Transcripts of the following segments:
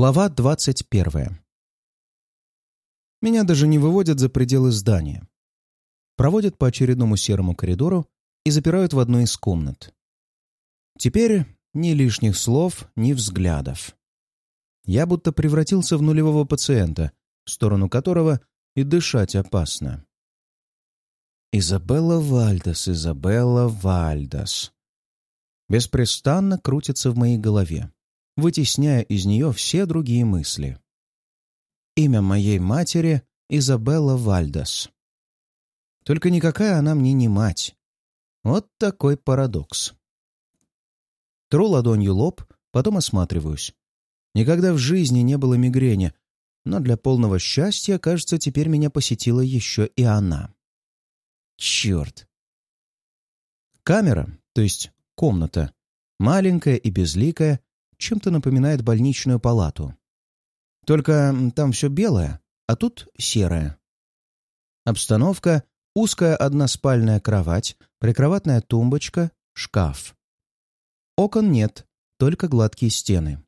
Глава двадцать первая. Меня даже не выводят за пределы здания. Проводят по очередному серому коридору и запирают в одну из комнат. Теперь ни лишних слов, ни взглядов. Я будто превратился в нулевого пациента, в сторону которого и дышать опасно. Изабелла Вальдес, Изабелла Вальдес. Беспрестанно крутится в моей голове вытесняя из нее все другие мысли. Имя моей матери — Изабелла Вальдес. Только никакая она мне не мать. Вот такой парадокс. Тру ладонью лоб, потом осматриваюсь. Никогда в жизни не было мигрени, но для полного счастья, кажется, теперь меня посетила еще и она. Черт! Камера, то есть комната, маленькая и безликая, чем-то напоминает больничную палату. Только там все белое, а тут серое. Обстановка — узкая односпальная кровать, прикроватная тумбочка, шкаф. Окон нет, только гладкие стены.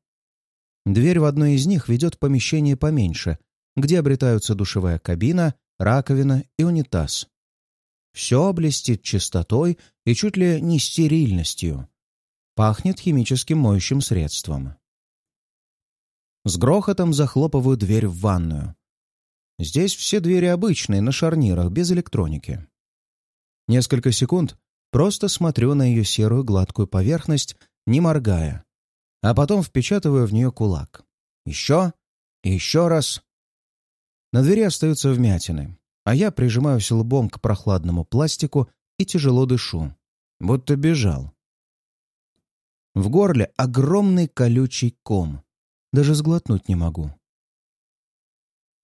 Дверь в одно из них ведет помещение поменьше, где обретаются душевая кабина, раковина и унитаз. Все блестит чистотой и чуть ли не стерильностью. Пахнет химическим моющим средством. С грохотом захлопываю дверь в ванную. Здесь все двери обычные, на шарнирах, без электроники. Несколько секунд просто смотрю на ее серую гладкую поверхность, не моргая, а потом впечатываю в нее кулак. Еще и еще раз. На двери остаются вмятины, а я прижимаюсь лбом к прохладному пластику и тяжело дышу, будто бежал. В горле огромный колючий ком. Даже сглотнуть не могу.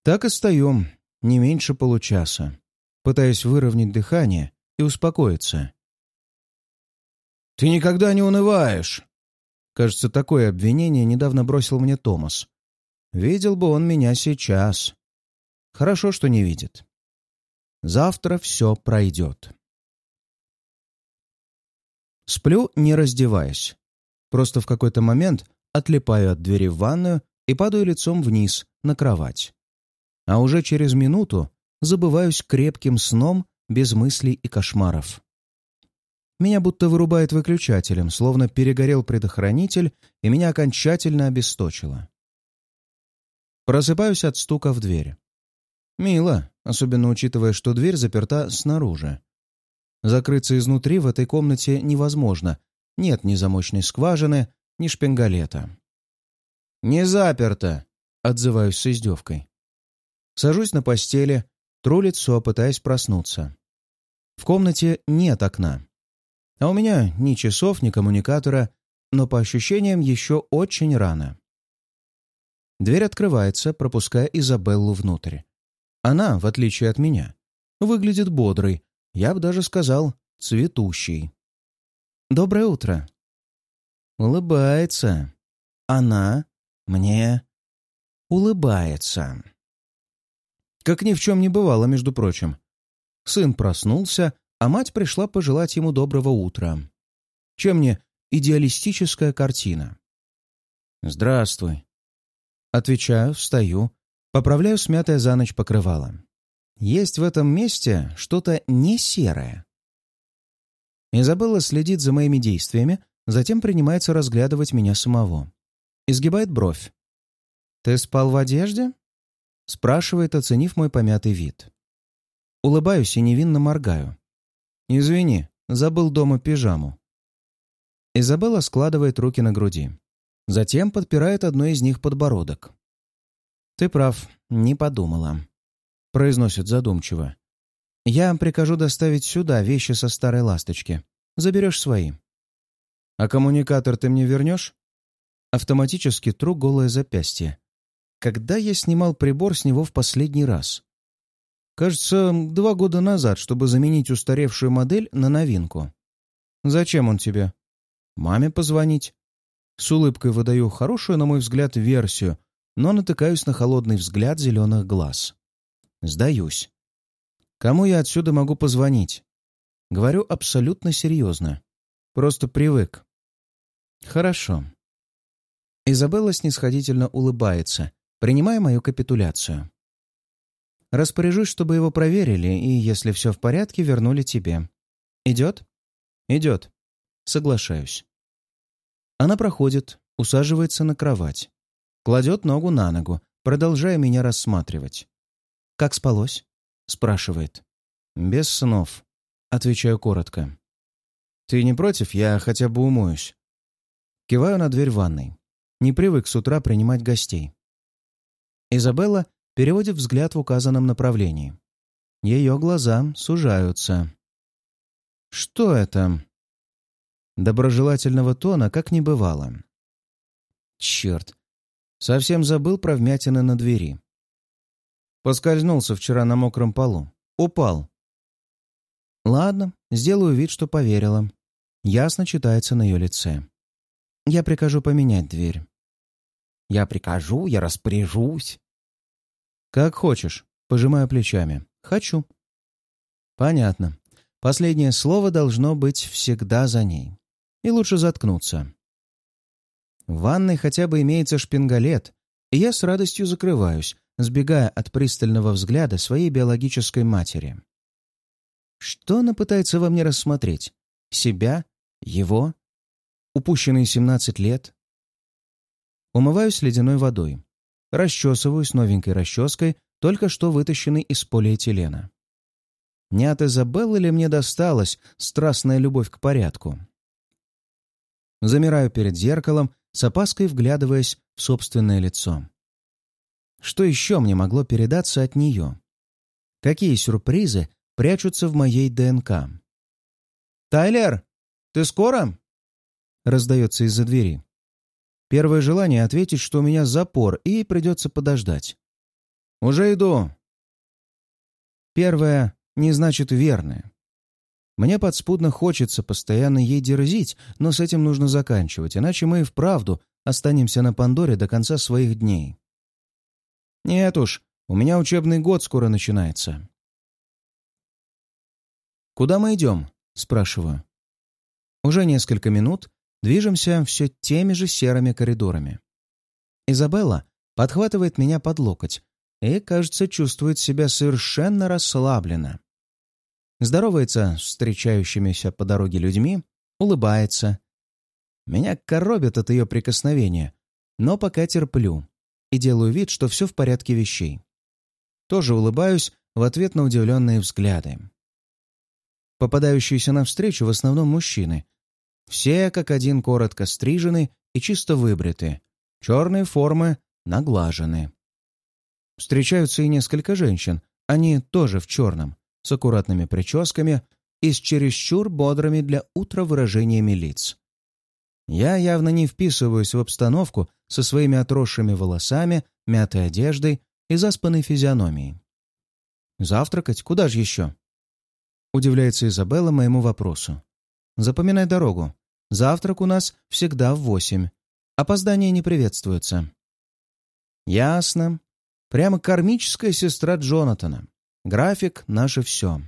Так и стою не меньше получаса, пытаясь выровнять дыхание и успокоиться. «Ты никогда не унываешь!» Кажется, такое обвинение недавно бросил мне Томас. Видел бы он меня сейчас. Хорошо, что не видит. Завтра все пройдет. Сплю, не раздеваясь. Просто в какой-то момент отлипаю от двери в ванную и падаю лицом вниз, на кровать. А уже через минуту забываюсь крепким сном без мыслей и кошмаров. Меня будто вырубает выключателем, словно перегорел предохранитель, и меня окончательно обесточило. Просыпаюсь от стука в дверь. Мило, особенно учитывая, что дверь заперта снаружи. Закрыться изнутри в этой комнате невозможно, нет ни замочной скважины, ни шпингалета. «Не заперто!» — отзываюсь с издевкой. Сажусь на постели, тру лицо, пытаясь проснуться. В комнате нет окна. А у меня ни часов, ни коммуникатора, но по ощущениям еще очень рано. Дверь открывается, пропуская Изабеллу внутрь. Она, в отличие от меня, выглядит бодрой, я бы даже сказал, цветущей. «Доброе утро». Улыбается. Она мне улыбается. Как ни в чем не бывало, между прочим. Сын проснулся, а мать пришла пожелать ему доброго утра. Чем мне идеалистическая картина? «Здравствуй». Отвечаю, встаю, поправляю смятое за ночь покрывало. Есть в этом месте что-то не серое. Изабелла следит за моими действиями, затем принимается разглядывать меня самого. Изгибает бровь. «Ты спал в одежде?» Спрашивает, оценив мой помятый вид. Улыбаюсь и невинно моргаю. «Извини, забыл дома пижаму». Изабелла складывает руки на груди. Затем подпирает одной из них подбородок. «Ты прав, не подумала», — произносит задумчиво. Я прикажу доставить сюда вещи со старой ласточки. Заберешь свои. А коммуникатор ты мне вернешь? Автоматически тру голое запястье. Когда я снимал прибор с него в последний раз? Кажется, два года назад, чтобы заменить устаревшую модель на новинку. Зачем он тебе? Маме позвонить. С улыбкой выдаю хорошую, на мой взгляд, версию, но натыкаюсь на холодный взгляд зеленых глаз. Сдаюсь. Кому я отсюда могу позвонить? Говорю абсолютно серьезно. Просто привык. Хорошо. Изабелла снисходительно улыбается, принимая мою капитуляцию. Распоряжусь, чтобы его проверили, и, если все в порядке, вернули тебе. Идет? Идет. Соглашаюсь. Она проходит, усаживается на кровать. Кладет ногу на ногу, продолжая меня рассматривать. «Как спалось?» — спрашивает. «Без снов», — отвечаю коротко. «Ты не против? Я хотя бы умоюсь». Киваю на дверь ванной. Не привык с утра принимать гостей. Изабелла переводит взгляд в указанном направлении. Ее глаза сужаются. «Что это?» Доброжелательного тона как не бывало. Черт, совсем забыл про вмятины на двери. Поскользнулся вчера на мокром полу. Упал. Ладно, сделаю вид, что поверила. Ясно читается на ее лице. Я прикажу поменять дверь. Я прикажу, я распоряжусь. Как хочешь, пожимаю плечами. Хочу. Понятно. Последнее слово должно быть всегда за ней и лучше заткнуться. В ванной хотя бы имеется шпингалет, и я с радостью закрываюсь, сбегая от пристального взгляда своей биологической матери. Что она пытается во мне рассмотреть? Себя? Его? Упущенные 17 лет? Умываюсь ледяной водой. Расчесываюсь новенькой расческой, только что вытащенной из полиэтилена. Не от Изабеллы ли мне досталась страстная любовь к порядку? Замираю перед зеркалом, с опаской вглядываясь в собственное лицо. Что еще мне могло передаться от нее? Какие сюрпризы прячутся в моей ДНК? «Тайлер, ты скоро?» Раздается из-за двери. Первое желание ответить, что у меня запор, и придется подождать. «Уже иду!» Первое не значит верное. Мне подспудно хочется постоянно ей дерзить, но с этим нужно заканчивать, иначе мы и вправду останемся на Пандоре до конца своих дней. Нет уж, у меня учебный год скоро начинается. «Куда мы идем?» — спрашиваю. Уже несколько минут движемся все теми же серыми коридорами. Изабелла подхватывает меня под локоть и, кажется, чувствует себя совершенно расслабленно здоровается с встречающимися по дороге людьми, улыбается. Меня коробит от ее прикосновения, но пока терплю и делаю вид, что все в порядке вещей. Тоже улыбаюсь в ответ на удивленные взгляды. Попадающиеся навстречу в основном мужчины. Все как один коротко стрижены и чисто выбриты. Черные формы наглажены. Встречаются и несколько женщин, они тоже в черном, с аккуратными прическами и с чересчур бодрыми для утра выражениями лиц. Я явно не вписываюсь в обстановку со своими отросшими волосами, мятой одеждой и заспанной физиономией. «Завтракать? Куда же еще?» Удивляется Изабелла моему вопросу. «Запоминай дорогу. Завтрак у нас всегда в восемь. Опоздание не приветствуется». «Ясно. Прямо кармическая сестра Джонатана. График — наше все.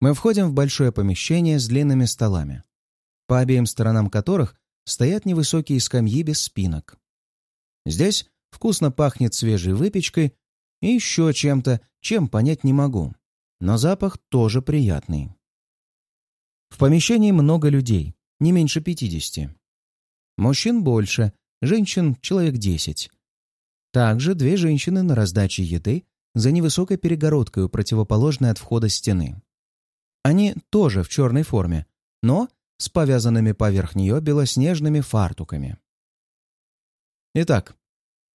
Мы входим в большое помещение с длинными столами, по обеим сторонам которых стоят невысокие скамьи без спинок. Здесь вкусно пахнет свежей выпечкой и еще чем-то, чем понять не могу, но запах тоже приятный. В помещении много людей, не меньше пятидесяти. Мужчин больше, женщин человек десять. Также две женщины на раздаче еды за невысокой перегородкой противоположной от входа стены. Они тоже в черной форме, но с повязанными поверх нее белоснежными фартуками. Итак,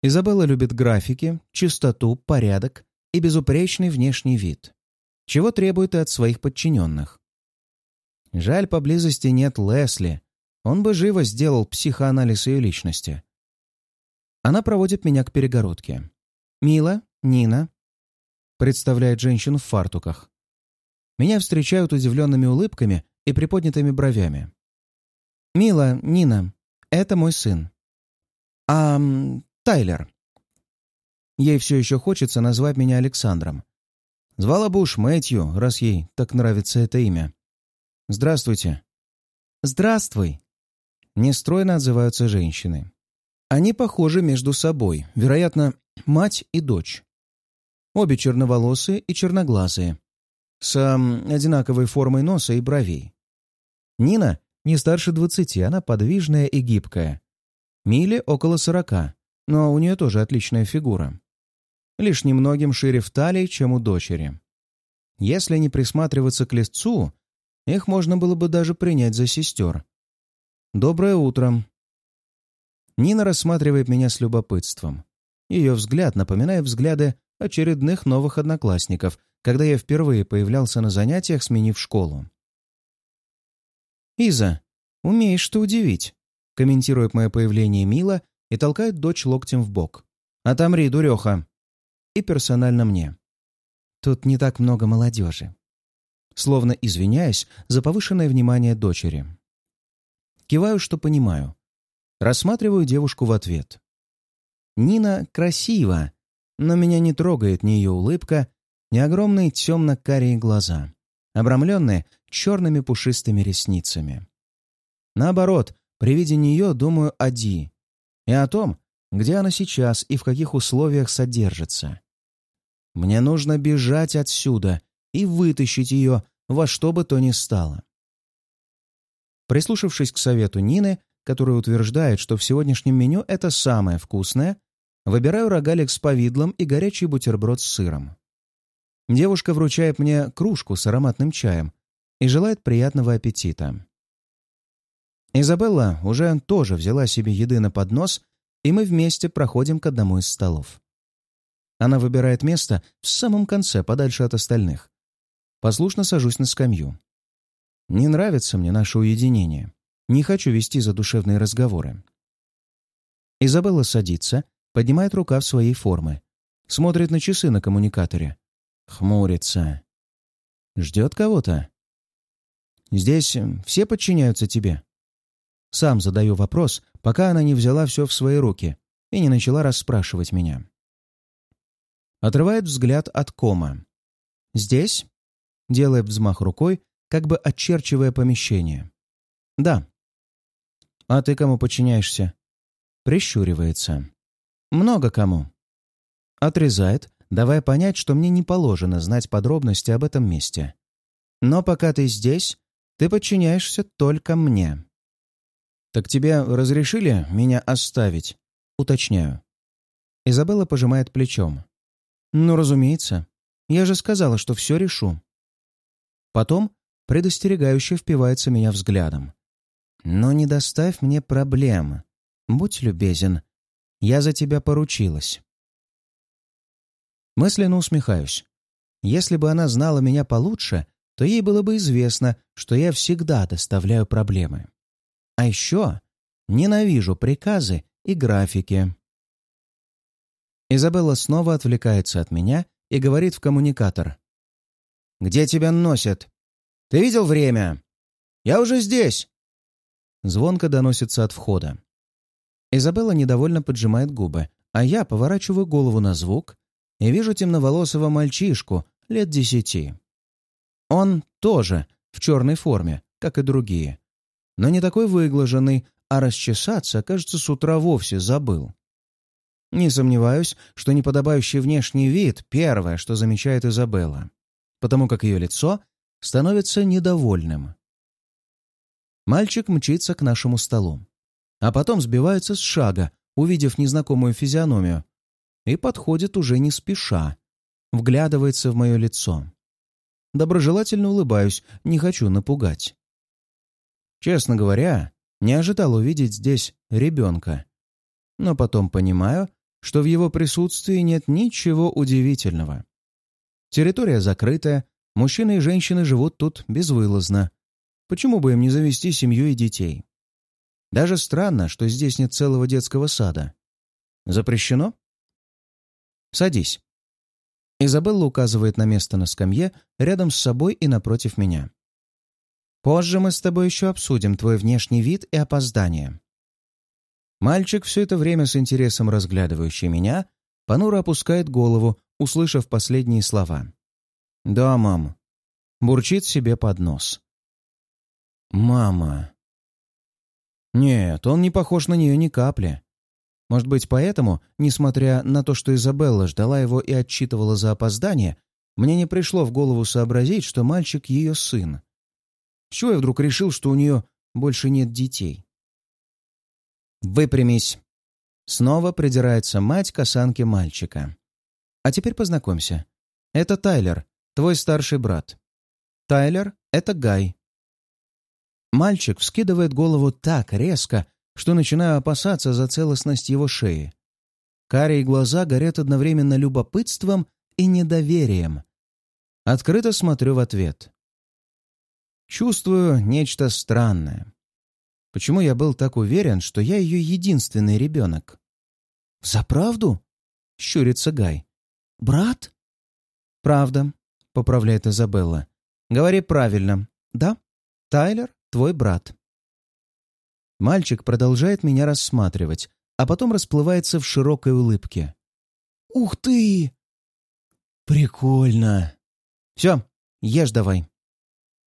Изабелла любит графики, чистоту, порядок и безупречный внешний вид, чего требует и от своих подчиненных. Жаль, поблизости нет Лесли, он бы живо сделал психоанализ ее личности. Она проводит меня к перегородке. Мила, Нина, представляет женщин в фартуках. Меня встречают удивленными улыбками и приподнятыми бровями. «Мила, Нина, это мой сын». «А... Тайлер». Ей все еще хочется назвать меня Александром. Звала бы уж Мэтью, раз ей так нравится это имя. «Здравствуйте». «Здравствуй». нестройно отзываются женщины. Они похожи между собой, вероятно, мать и дочь. Обе черноволосые и черноглазые, с э, одинаковой формой носа и бровей. Нина не старше двадцати, она подвижная и гибкая. Миле около сорока, но у нее тоже отличная фигура. Лишь немногим шире в талии, чем у дочери. Если не присматриваться к листцу, их можно было бы даже принять за сестер. «Доброе утро!» Нина рассматривает меня с любопытством. Ее взгляд напоминает взгляды очередных новых одноклассников, когда я впервые появлялся на занятиях, сменив школу. «Иза, умеешь что удивить», — комментирует мое появление Мила и толкает дочь локтем в бок. «Отомри, дуреха!» И персонально мне. Тут не так много молодежи. Словно извиняясь за повышенное внимание дочери. Киваю, что понимаю. Рассматриваю девушку в ответ. Нина красива, но меня не трогает ни ее улыбка, ни огромные темно-карие глаза, обрамленные черными пушистыми ресницами. Наоборот, при виде нее думаю о Ди и о том, где она сейчас и в каких условиях содержится. Мне нужно бежать отсюда и вытащить ее во что бы то ни стало. Прислушавшись к совету Нины, которая утверждает, что в сегодняшнем меню это самое вкусное, выбираю рогалик с повидлом и горячий бутерброд с сыром. Девушка вручает мне кружку с ароматным чаем и желает приятного аппетита. Изабелла уже тоже взяла себе еды на поднос, и мы вместе проходим к одному из столов. Она выбирает место в самом конце, подальше от остальных. Послушно сажусь на скамью. Не нравится мне наше уединение. Не хочу вести задушевные разговоры. Изабелла садится, поднимает рукав своей формы. Смотрит на часы на коммуникаторе. Хмурится. Ждет кого-то? Здесь все подчиняются тебе. Сам задаю вопрос, пока она не взяла все в свои руки и не начала расспрашивать меня. Отрывает взгляд от кома. «Здесь?» Делает взмах рукой, как бы очерчивая помещение. «Да». «А ты кому подчиняешься?» Прищуривается. «Много кому». Отрезает, давая понять, что мне не положено знать подробности об этом месте. «Но пока ты здесь, ты подчиняешься только мне». «Так тебе разрешили меня оставить?» Уточняю. Изабелла пожимает плечом. «Ну, разумеется. Я же сказала, что все решу». Потом предостерегающе впивается меня взглядом. «Но не доставь мне проблем. Будь любезен. Я за тебя поручилась». Мысленно усмехаюсь. Если бы она знала меня получше, то ей было бы известно, что я всегда доставляю проблемы. А еще ненавижу приказы и графики. Изабелла снова отвлекается от меня и говорит в коммуникатор. «Где тебя носят? Ты видел время? Я уже здесь!» Звонко доносится от входа. Изабелла недовольно поджимает губы, а я поворачиваю голову на звук и вижу темноволосого мальчишку лет десяти. Он тоже в черной форме, как и другие, но не такой выглаженный, а расчесаться, кажется, с утра вовсе забыл. Не сомневаюсь, что неподобающий внешний вид — первое, что замечает Изабелла, потому как ее лицо становится недовольным. Мальчик мчится к нашему столу, а потом сбивается с шага, увидев незнакомую физиономию, и подходит уже не спеша, вглядывается в мое лицо. Доброжелательно улыбаюсь, не хочу напугать. Честно говоря, не ожидал увидеть здесь ребенка. Но потом понимаю, что в его присутствии нет ничего удивительного. Территория закрытая, мужчины и женщины живут тут безвылазно. Почему бы им не завести семью и детей? Даже странно, что здесь нет целого детского сада. Запрещено? Садись. Изабелла указывает на место на скамье рядом с собой и напротив меня. Позже мы с тобой еще обсудим твой внешний вид и опоздание. Мальчик, все это время с интересом разглядывающий меня, понуро опускает голову, услышав последние слова. «Да, мам». Бурчит себе под нос. «Мама». Нет, он не похож на нее ни капли. Может быть, поэтому, несмотря на то, что Изабелла ждала его и отчитывала за опоздание, мне не пришло в голову сообразить, что мальчик ее сын. Чего я вдруг решил, что у нее больше нет детей? «Выпрямись!» Снова придирается мать к осанке мальчика. «А теперь познакомься. Это Тайлер, твой старший брат. Тайлер — это Гай». Мальчик вскидывает голову так резко, что начинаю опасаться за целостность его шеи. Карие глаза горят одновременно любопытством и недоверием. Открыто смотрю в ответ. Чувствую нечто странное. Почему я был так уверен, что я ее единственный ребенок? «За правду?» — щурится Гай. «Брат?» «Правда», — поправляет Изабелла. «Говори правильно. Да, Тайлер — твой брат». Мальчик продолжает меня рассматривать, а потом расплывается в широкой улыбке. «Ух ты!» «Прикольно!» «Все, ешь давай!»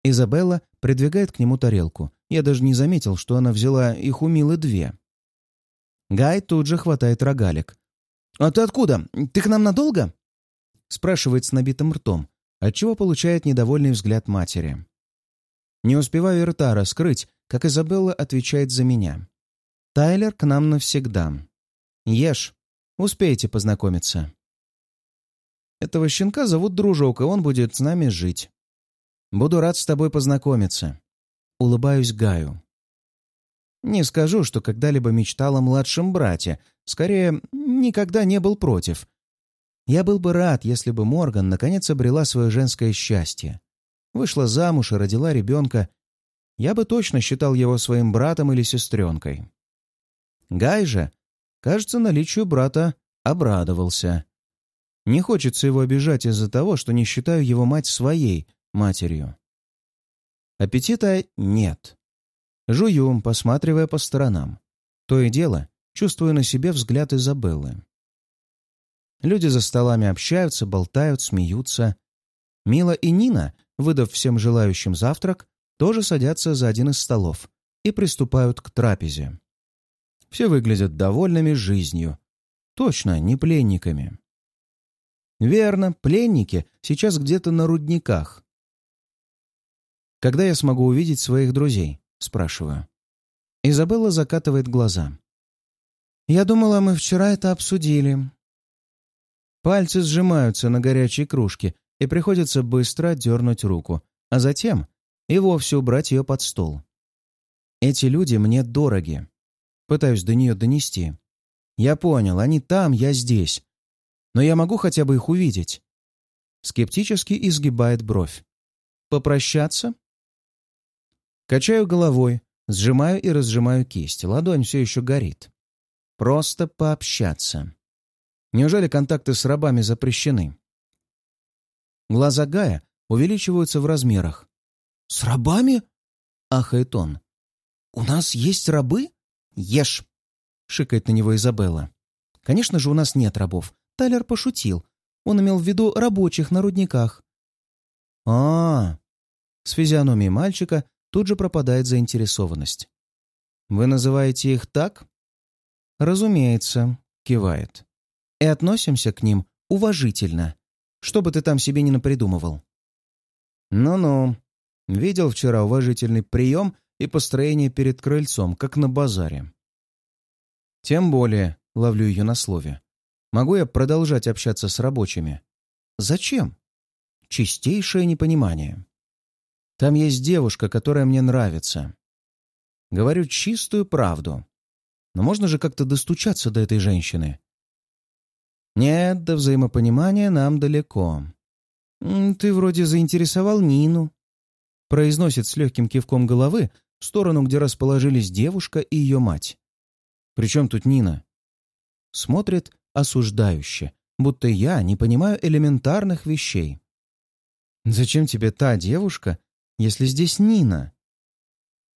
Изабелла придвигает к нему тарелку. Я даже не заметил, что она взяла их у Милы две. Гай тут же хватает рогалик. «А ты откуда? Ты к нам надолго?» Спрашивает с набитым ртом, отчего получает недовольный взгляд матери. Не успеваю рта раскрыть, как Изабелла отвечает за меня. «Тайлер к нам навсегда. Ешь. Успеете познакомиться». Этого щенка зовут Дружок, и он будет с нами жить. Буду рад с тобой познакомиться. Улыбаюсь Гаю. Не скажу, что когда-либо мечтал о младшем брате. Скорее, никогда не был против. Я был бы рад, если бы Морган наконец обрела свое женское счастье. Вышла замуж и родила ребенка. Я бы точно считал его своим братом или сестренкой. Гай же, кажется, наличию брата обрадовался. Не хочется его обижать из-за того, что не считаю его мать своей, матерью. Аппетита нет. Жую, посматривая по сторонам. То и дело, чувствую на себе взгляд Изабеллы. Люди за столами общаются, болтают, смеются. Мила и Нина, выдав всем желающим завтрак, тоже садятся за один из столов и приступают к трапезе. Все выглядят довольными жизнью. Точно, не пленниками. Верно, пленники сейчас где-то на рудниках. «Когда я смогу увидеть своих друзей?» — спрашиваю. Изабелла закатывает глаза. «Я думала, мы вчера это обсудили». Пальцы сжимаются на горячей кружке, и приходится быстро дернуть руку, а затем и вовсе убрать ее под стол. Эти люди мне дороги. Пытаюсь до нее донести. Я понял, они там, я здесь. Но я могу хотя бы их увидеть. Скептически изгибает бровь. Попрощаться? Качаю головой, сжимаю и разжимаю кисть. Ладонь все еще горит. Просто пообщаться. Неужели контакты с рабами запрещены? Глаза Гая увеличиваются в размерах. «С рабами?» — ахает он. «У нас есть рабы?» «Ешь!» — шикает на него Изабелла. «Конечно же, у нас нет рабов. Тайлер пошутил. Он имел в виду рабочих на рудниках». А, -а, а С физиономией мальчика тут же пропадает заинтересованность. «Вы называете их так?» «Разумеется», — кивает. «И относимся к ним уважительно, что бы ты там себе не напридумывал». «Ну-ну», видел вчера уважительный прием и построение перед крыльцом, как на базаре. Тем более, ловлю ее на слове, могу я продолжать общаться с рабочими? Зачем? Чистейшее непонимание. Там есть девушка, которая мне нравится. Говорю чистую правду. Но можно же как-то достучаться до этой женщины. Нет, до взаимопонимания нам далеко. Ты вроде заинтересовал Нину. Произносит с легким кивком головы в сторону, где расположились девушка и ее мать. Причем тут Нина? Смотрит осуждающе, будто я не понимаю элементарных вещей. «Зачем тебе та девушка, если здесь Нина?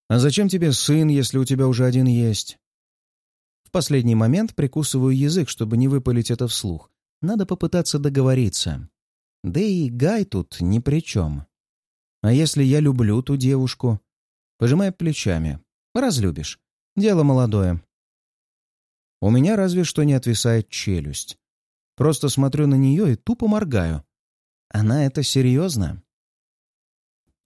А зачем тебе сын, если у тебя уже один есть? В последний момент прикусываю язык, чтобы не выпалить это вслух. Надо попытаться договориться. Да и Гай тут ни при чем. А если я люблю ту девушку? Пожимай плечами. Разлюбишь. Дело молодое. У меня разве что не отвисает челюсть. Просто смотрю на нее и тупо моргаю. Она это серьезно?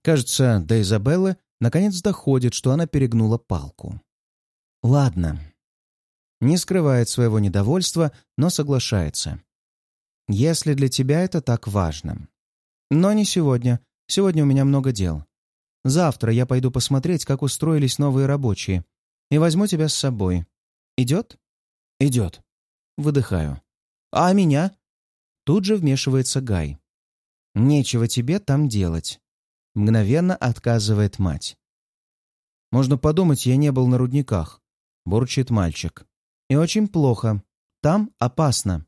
Кажется, до Изабеллы наконец доходит, что она перегнула палку. Ладно. Не скрывает своего недовольства, но соглашается. Если для тебя это так важно. Но не сегодня. Сегодня у меня много дел. Завтра я пойду посмотреть, как устроились новые рабочие, и возьму тебя с собой. Идет? Идет. Выдыхаю. А меня? Тут же вмешивается Гай. Нечего тебе там делать. Мгновенно отказывает мать. Можно подумать, я не был на рудниках. Бурчит мальчик. И очень плохо. Там опасно.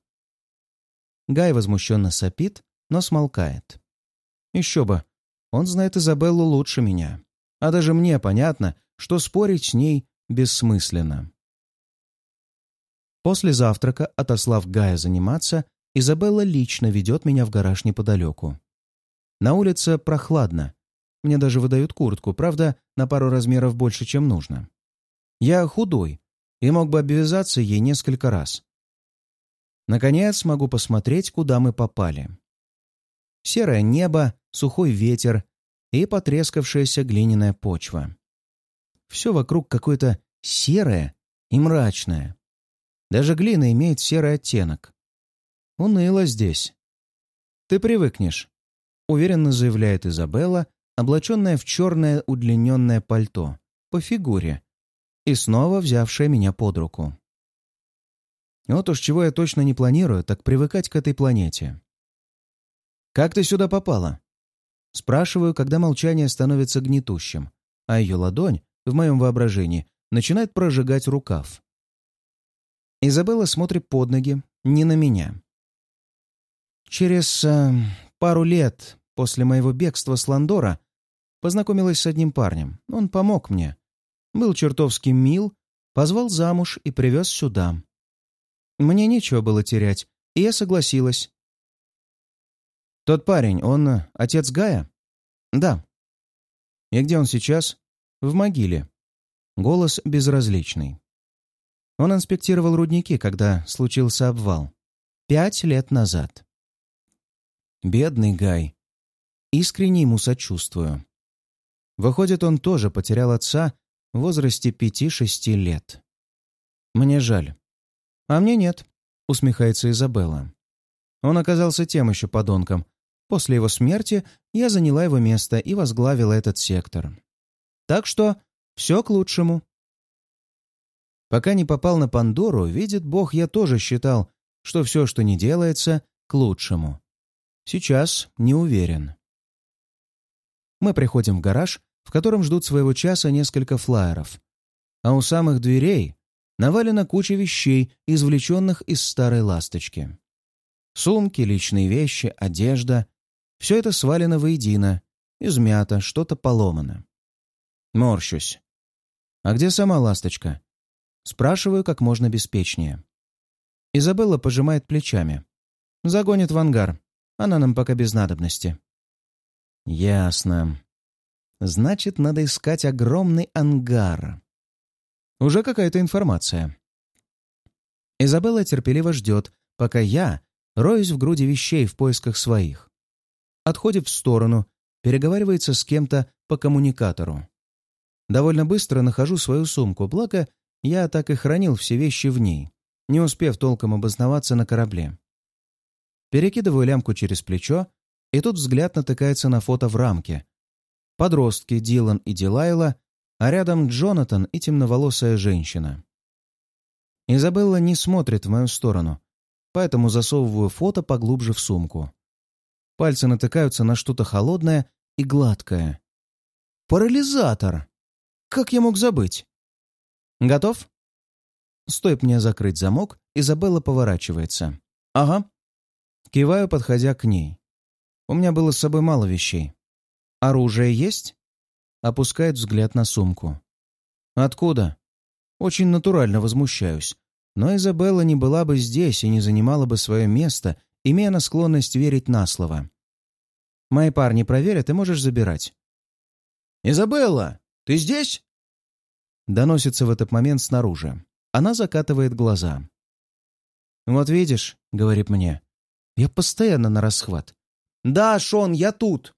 Гай возмущенно сопит, но смолкает. Еще бы. Он знает Изабеллу лучше меня. А даже мне понятно, что спорить с ней бессмысленно. После завтрака, отослав Гая заниматься, Изабелла лично ведет меня в гараж неподалеку. На улице прохладно. Мне даже выдают куртку, правда, на пару размеров больше, чем нужно. Я худой и мог бы обвязаться ей несколько раз. Наконец могу посмотреть, куда мы попали. Серое небо, сухой ветер и потрескавшаяся глиняная почва. Все вокруг какое-то серое и мрачное. Даже глина имеет серый оттенок. Уныло здесь. «Ты привыкнешь», — уверенно заявляет Изабелла, облаченная в черное удлиненное пальто, по фигуре, и снова взявшая меня под руку. Вот уж чего я точно не планирую, так привыкать к этой планете. «Как ты сюда попала?» Спрашиваю, когда молчание становится гнетущим, а ее ладонь, в моем воображении, начинает прожигать рукав. Изабелла смотрит под ноги, не на меня. Через э, пару лет после моего бегства с Ландора познакомилась с одним парнем. Он помог мне. Был чертовски мил, позвал замуж и привез сюда. Мне нечего было терять, и я согласилась. «Тот парень, он э, отец Гая?» «Да». «И где он сейчас?» «В могиле». Голос безразличный. Он инспектировал рудники, когда случился обвал. Пять лет назад. Бедный Гай. Искренне ему сочувствую. Выходит, он тоже потерял отца в возрасте пяти-шести лет. Мне жаль. А мне нет, усмехается Изабелла. Он оказался тем еще подонком. После его смерти я заняла его место и возглавила этот сектор. Так что все к лучшему. Пока не попал на Пандору, видит Бог, я тоже считал, что все, что не делается, к лучшему. Сейчас не уверен. Мы приходим в гараж, в котором ждут своего часа несколько флайеров. А у самых дверей навалена куча вещей, извлеченных из старой ласточки. Сумки, личные вещи, одежда — все это свалено воедино, измято, что-то поломано. Морщусь. А где сама ласточка? Спрашиваю как можно беспечнее. Изабелла пожимает плечами. Загонит в ангар. Она нам пока без надобности. Ясно. Значит, надо искать огромный ангар. Уже какая-то информация. Изабелла терпеливо ждет, пока я роюсь в груди вещей в поисках своих. Отходит в сторону, переговаривается с кем-то по коммуникатору. Довольно быстро нахожу свою сумку, благо я так и хранил все вещи в ней, не успев толком обосноваться на корабле. Перекидываю лямку через плечо, и тут взгляд натыкается на фото в рамке. Подростки Дилан и Дилайла, а рядом Джонатан и темноволосая женщина. Изабелла не смотрит в мою сторону, поэтому засовываю фото поглубже в сумку. Пальцы натыкаются на что-то холодное и гладкое. Парализатор! Как я мог забыть? Готов? Стоит мне закрыть замок, Изабелла поворачивается. Ага. Киваю, подходя к ней. У меня было с собой мало вещей. Оружие есть? Опускает взгляд на сумку. Откуда? Очень натурально возмущаюсь. Но Изабелла не была бы здесь и не занимала бы свое место, имея на склонность верить на слово. Мои парни проверят, и можешь забирать. «Изабелла, ты здесь?» доносится в этот момент снаружи. Она закатывает глаза. «Вот видишь», — говорит мне, — «я постоянно на расхват». «Да, Шон, я тут!»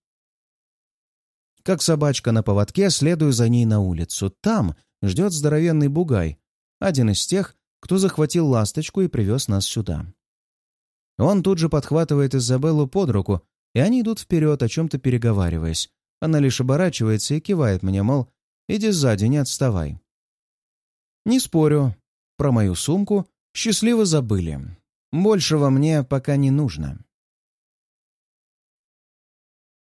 Как собачка на поводке, следую за ней на улицу. Там ждет здоровенный бугай, один из тех, кто захватил ласточку и привез нас сюда. Он тут же подхватывает Изабеллу под руку, и они идут вперед, о чем-то переговариваясь. Она лишь оборачивается и кивает мне, мол, иди сзади, не отставай. Не спорю. Про мою сумку счастливо забыли. Большего мне пока не нужно.